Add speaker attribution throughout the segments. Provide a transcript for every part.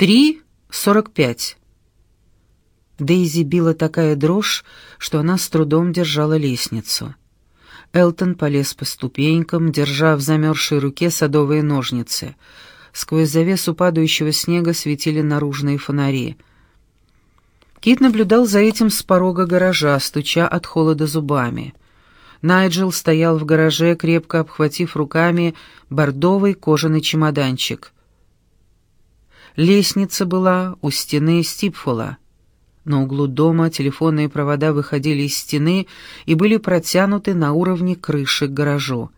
Speaker 1: Три сорок пять. Дейзи била такая дрожь, что она с трудом держала лестницу. Элтон полез по ступенькам, держа в замерзшей руке садовые ножницы. Сквозь завесу падающего снега светили наружные фонари. Кит наблюдал за этим с порога гаража, стуча от холода зубами. Найджел стоял в гараже, крепко обхватив руками бордовый кожаный чемоданчик. Лестница была у стены Стипфола. На углу дома телефонные провода выходили из стены и были протянуты на уровне крыши к гаражу.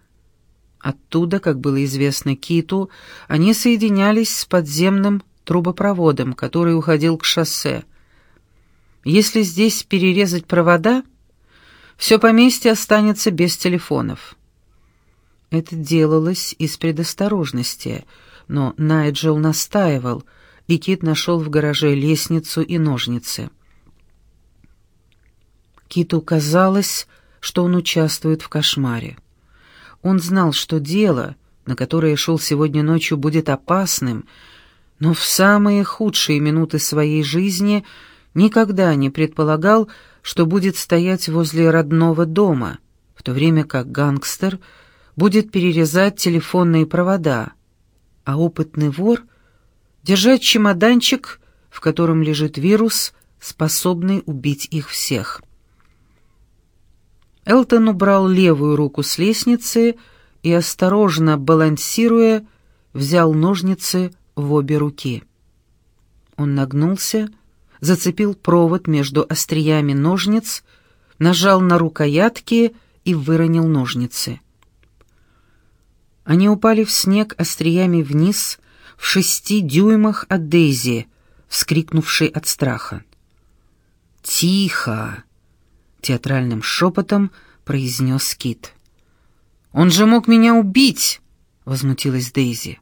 Speaker 1: Оттуда, как было известно Киту, они соединялись с подземным трубопроводом, который уходил к шоссе. Если здесь перерезать провода, все поместье останется без телефонов. Это делалось из предосторожности, но Найджел настаивал — и Кит нашел в гараже лестницу и ножницы. Киту казалось, что он участвует в кошмаре. Он знал, что дело, на которое шел сегодня ночью, будет опасным, но в самые худшие минуты своей жизни никогда не предполагал, что будет стоять возле родного дома, в то время как гангстер будет перерезать телефонные провода, а опытный вор держать чемоданчик, в котором лежит вирус, способный убить их всех. Элтон убрал левую руку с лестницы и, осторожно балансируя, взял ножницы в обе руки. Он нагнулся, зацепил провод между остриями ножниц, нажал на рукоятки и выронил ножницы. Они упали в снег остриями вниз, в шести дюймах от Дейзи, вскрикнувшей от страха. «Тихо!» — театральным шепотом произнес Кит. «Он же мог меня убить!» — возмутилась Дейзи.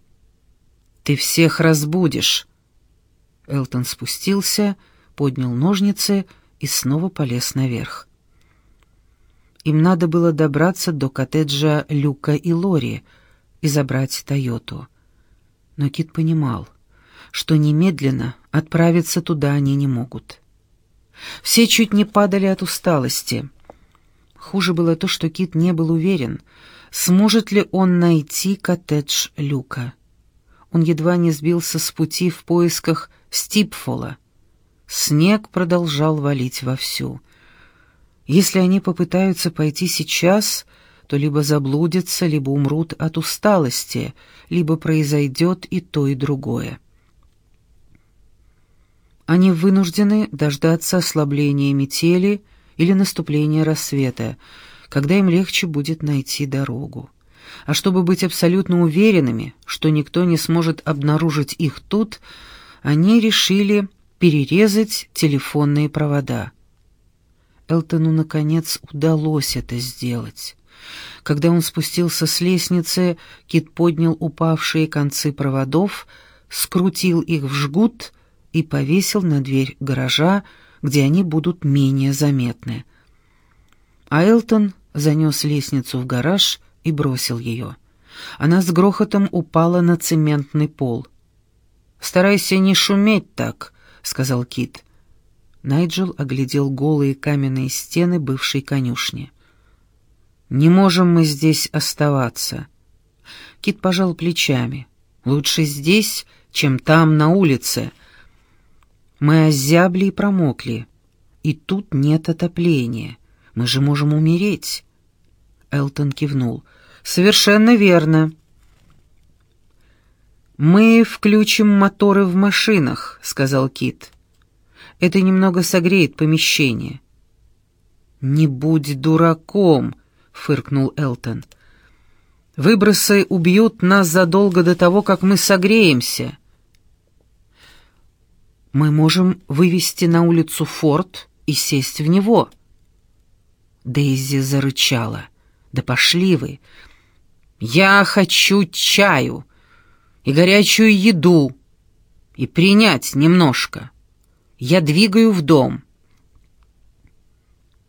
Speaker 1: «Ты всех разбудишь!» Элтон спустился, поднял ножницы и снова полез наверх. Им надо было добраться до коттеджа Люка и Лори и забрать Тойоту но Кит понимал, что немедленно отправиться туда они не могут. Все чуть не падали от усталости. Хуже было то, что Кит не был уверен, сможет ли он найти коттедж Люка. Он едва не сбился с пути в поисках Стипфола. Снег продолжал валить вовсю. Если они попытаются пойти сейчас, то либо заблудятся, либо умрут от усталости, либо произойдет и то, и другое. Они вынуждены дождаться ослабления метели или наступления рассвета, когда им легче будет найти дорогу. А чтобы быть абсолютно уверенными, что никто не сможет обнаружить их тут, они решили перерезать телефонные провода. Элтону, наконец, удалось это сделать. Когда он спустился с лестницы, Кит поднял упавшие концы проводов, скрутил их в жгут и повесил на дверь гаража, где они будут менее заметны. А Элтон занес лестницу в гараж и бросил ее. Она с грохотом упала на цементный пол. «Старайся не шуметь так», — сказал Кит. Найджел оглядел голые каменные стены бывшей конюшни. Не можем мы здесь оставаться. Кит пожал плечами. Лучше здесь, чем там, на улице. Мы озябли и промокли. И тут нет отопления. Мы же можем умереть. Элтон кивнул. Совершенно верно. Мы включим моторы в машинах, сказал Кит. Это немного согреет помещение. Не будь дураком, фыркнул Элтон. Выбросы убьют нас задолго до того, как мы согреемся. Мы можем вывести на улицу форт и сесть в него. Дейзи зарычала. Да пошли вы. Я хочу чаю и горячую еду и принять немножко. Я двигаю в дом.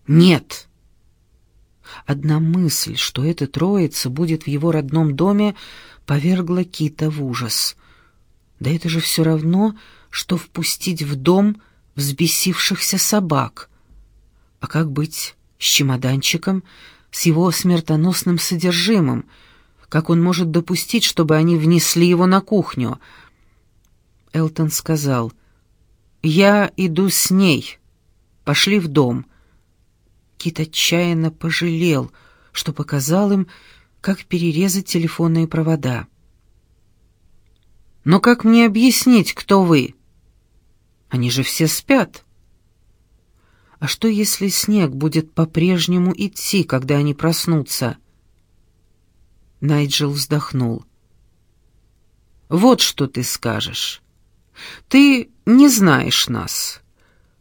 Speaker 1: Нет. Одна мысль, что эта троица будет в его родном доме, повергла Кита в ужас. Да это же все равно, что впустить в дом взбесившихся собак. А как быть с чемоданчиком, с его смертоносным содержимым? Как он может допустить, чтобы они внесли его на кухню? Элтон сказал, «Я иду с ней. Пошли в дом». Кит отчаянно пожалел, что показал им, как перерезать телефонные провода. «Но как мне объяснить, кто вы?» «Они же все спят». «А что, если снег будет по-прежнему идти, когда они проснутся?» Найджел вздохнул. «Вот что ты скажешь. Ты не знаешь нас.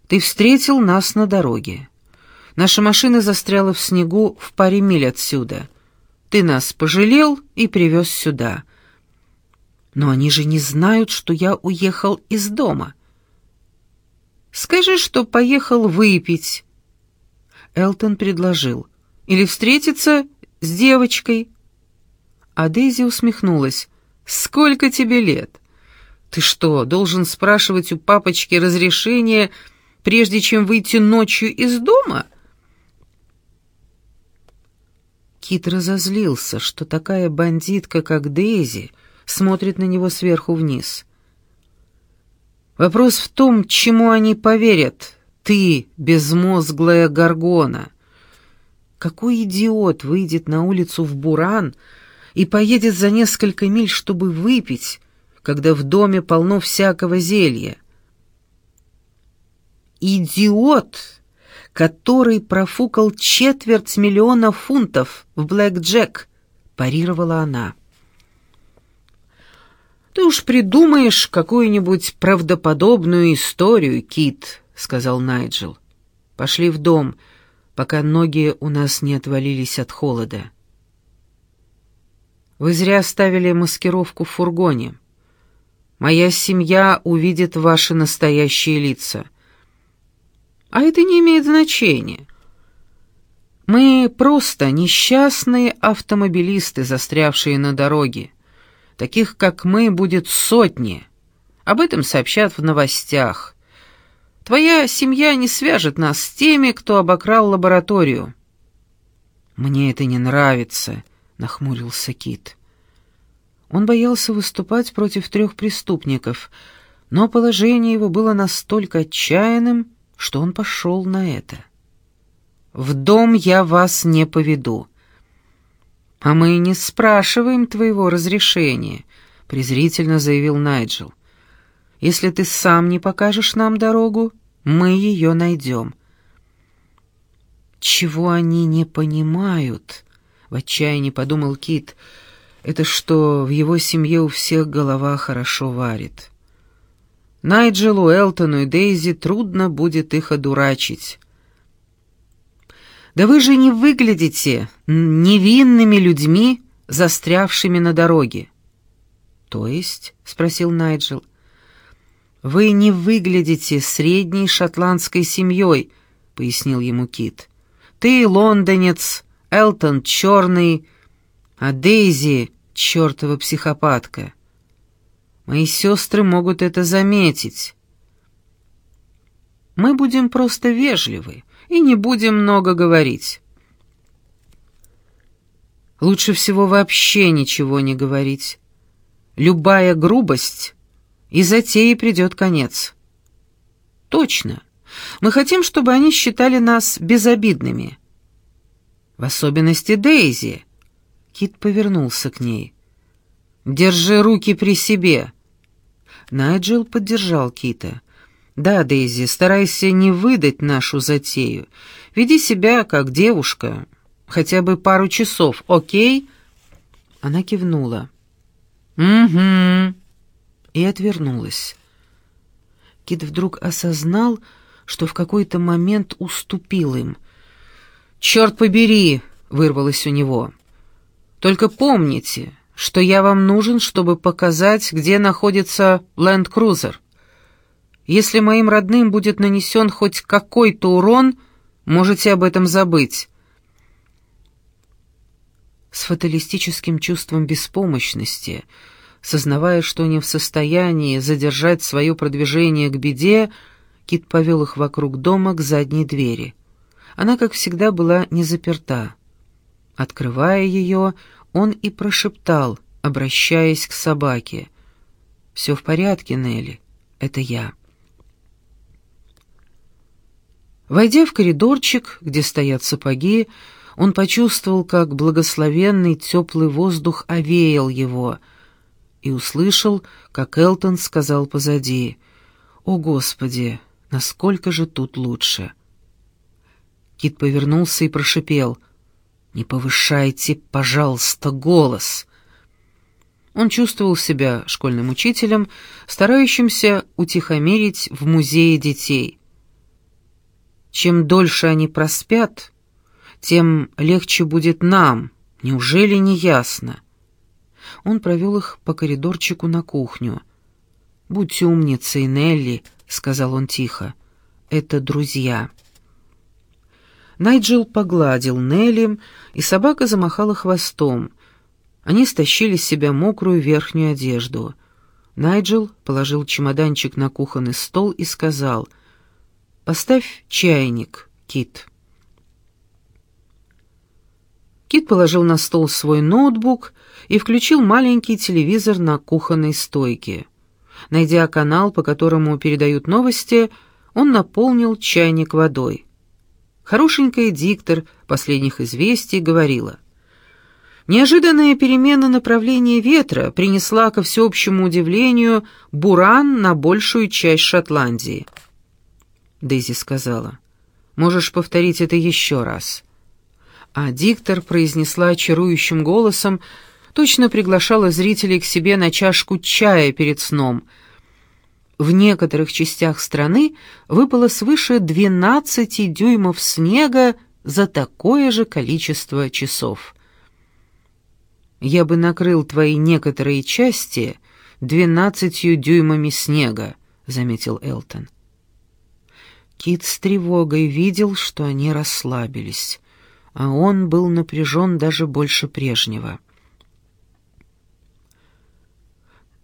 Speaker 1: Ты встретил нас на дороге. Наша машина застряла в снегу в паре миль отсюда. Ты нас пожалел и привез сюда. Но они же не знают, что я уехал из дома. Скажи, что поехал выпить. Элтон предложил. Или встретиться с девочкой. А Дейзи усмехнулась. «Сколько тебе лет? Ты что, должен спрашивать у папочки разрешение, прежде чем выйти ночью из дома?» Кит разозлился, что такая бандитка, как Дейзи, смотрит на него сверху вниз. Вопрос в том, чему они поверят. Ты, безмозглая горгона. Какой идиот выйдет на улицу в Буран и поедет за несколько миль, чтобы выпить, когда в доме полно всякого зелья? Идиот, который профукал четверть миллиона фунтов в блэк-джек, парировала она. «Ты уж придумаешь какую-нибудь правдоподобную историю, Кит», — сказал Найджел. «Пошли в дом, пока ноги у нас не отвалились от холода». «Вы зря оставили маскировку в фургоне. Моя семья увидит ваши настоящие лица». «А это не имеет значения». Мы просто несчастные автомобилисты, застрявшие на дороге. Таких, как мы, будет сотни. Об этом сообщат в новостях. Твоя семья не свяжет нас с теми, кто обокрал лабораторию». «Мне это не нравится», — нахмурился Кит. Он боялся выступать против трех преступников, но положение его было настолько отчаянным, что он пошел на это. «В дом я вас не поведу. «А мы не спрашиваем твоего разрешения», — презрительно заявил Найджел. «Если ты сам не покажешь нам дорогу, мы ее найдем». «Чего они не понимают?» — в отчаянии подумал Кит. «Это что, в его семье у всех голова хорошо варит». Найджелу, Элтону и Дейзи трудно будет их одурачить. Да вы же не выглядите невинными людьми, застрявшими на дороге. То есть, спросил Найджел. Вы не выглядите средней шотландской семьей, пояснил ему Кит. Ты лондонец, Элтон черный, а Дейзи чертова психопатка. Мои сестры могут это заметить. Мы будем просто вежливы и не будем много говорить. Лучше всего вообще ничего не говорить. Любая грубость, и затеи придет конец. Точно. Мы хотим, чтобы они считали нас безобидными. В особенности Дейзи. Кит повернулся к ней. «Держи руки при себе». Найджел поддержал Кита. «Да, Дейзи, старайся не выдать нашу затею. Веди себя как девушка. Хотя бы пару часов, окей?» Она кивнула. «Угу». И отвернулась. Кит вдруг осознал, что в какой-то момент уступил им. «Черт побери!» — вырвалось у него. «Только помните, что я вам нужен, чтобы показать, где находится ленд-крузер». Если моим родным будет нанесен хоть какой-то урон, можете об этом забыть». С фаталистическим чувством беспомощности Сознавая, что не в состоянии задержать свое продвижение к беде, Кит повел их вокруг дома к задней двери. Она, как всегда, была не заперта. Открывая ее, он и прошептал, обращаясь к собаке. «Все в порядке, Нелли, это я». Войдя в коридорчик, где стоят сапоги, он почувствовал, как благословенный теплый воздух овеял его, и услышал, как Элтон сказал позади, «О, Господи, насколько же тут лучше!» Кит повернулся и прошипел, «Не повышайте, пожалуйста, голос!» Он чувствовал себя школьным учителем, старающимся утихомирить в музее детей. Чем дольше они проспят, тем легче будет нам, неужели не ясно? Он провел их по коридорчику на кухню. «Будьте умницей, Нелли», — сказал он тихо. «Это друзья». Найджел погладил Нелли, и собака замахала хвостом. Они стащили с себя мокрую верхнюю одежду. Найджел положил чемоданчик на кухонный стол и сказал, «Поставь чайник, Кит». Кит положил на стол свой ноутбук и включил маленький телевизор на кухонной стойке. Найдя канал, по которому передают новости, он наполнил чайник водой. Хорошенькая диктор последних известий говорила. Неожиданная перемена направления ветра принесла, ко всеобщему удивлению, буран на большую часть Шотландии. Дейзи сказала, «Можешь повторить это еще раз?» а диктор произнесла чарующим голосом, точно приглашала зрителей к себе на чашку чая перед сном. В некоторых частях страны выпало свыше 12 дюймов снега за такое же количество часов. «Я бы накрыл твои некоторые части двенадцатью дюймами снега», — заметил Элтон. Кит с тревогой видел, что они расслабились а он был напряжен даже больше прежнего.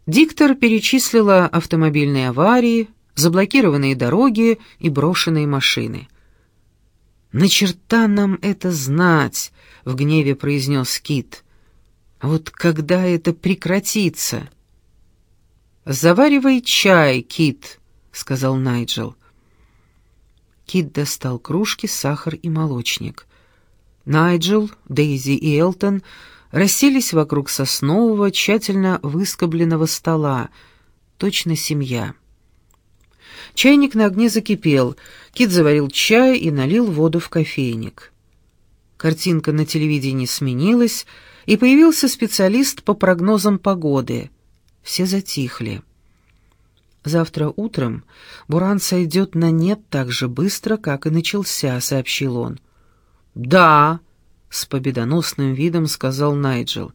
Speaker 1: Диктор перечислила автомобильные аварии, заблокированные дороги и брошенные машины. «На черта нам это знать!» — в гневе произнес Кит. «А вот когда это прекратится?» «Заваривай чай, Кит», — сказал Найджел. Кит достал кружки, сахар и молочник. Найджел, Дейзи и Элтон расселись вокруг соснового, тщательно выскобленного стола. Точно семья. Чайник на огне закипел. Кит заварил чай и налил воду в кофейник. Картинка на телевидении сменилась, и появился специалист по прогнозам погоды. Все затихли. «Завтра утром буран сойдет на нет так же быстро, как и начался», — сообщил он. «Да», — с победоносным видом сказал Найджел.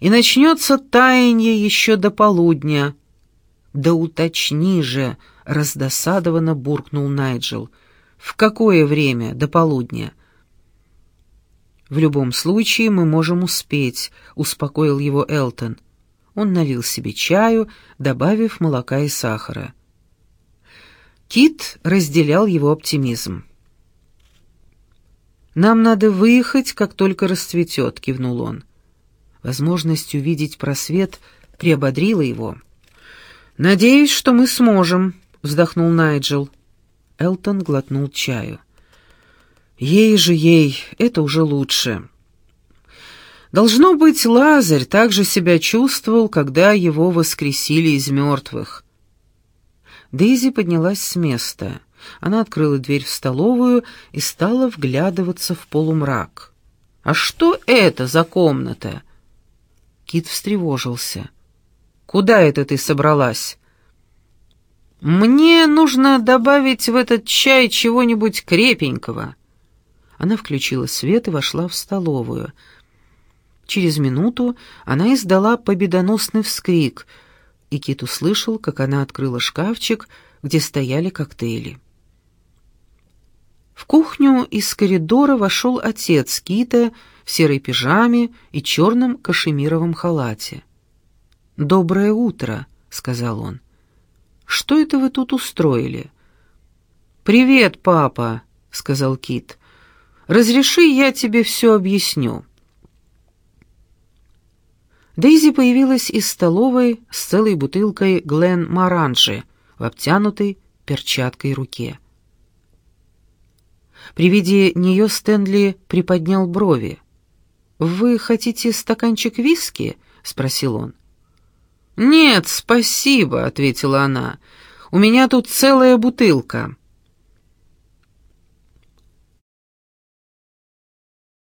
Speaker 1: «И начнется таяние еще до полудня». «Да уточни же», — раздосадованно буркнул Найджел. «В какое время до полудня?» «В любом случае мы можем успеть», — успокоил его Элтон. Он налил себе чаю, добавив молока и сахара. Кит разделял его оптимизм. «Нам надо выехать, как только расцветет», — кивнул он. Возможность увидеть просвет приободрила его. «Надеюсь, что мы сможем», — вздохнул Найджел. Элтон глотнул чаю. «Ей же ей, это уже лучше». Должно быть, Лазарь также себя чувствовал, когда его воскресили из мертвых. Дейзи поднялась с места — она открыла дверь в столовую и стала вглядываться в полумрак. «А что это за комната?» Кит встревожился. «Куда это ты собралась?» «Мне нужно добавить в этот чай чего-нибудь крепенького». Она включила свет и вошла в столовую. Через минуту она издала победоносный вскрик, и Кит услышал, как она открыла шкафчик, где стояли коктейли. В кухню из коридора вошел отец Кита в серой пижаме и черном кашемировом халате. «Доброе утро», — сказал он. «Что это вы тут устроили?» «Привет, папа», — сказал Кит. «Разреши, я тебе все объясню». Дейзи появилась из столовой с целой бутылкой Глен Маранжи в обтянутой перчаткой руке. При виде нее Стэнли приподнял брови. «Вы хотите стаканчик виски?» — спросил он. «Нет, спасибо», — ответила она. «У меня тут целая бутылка».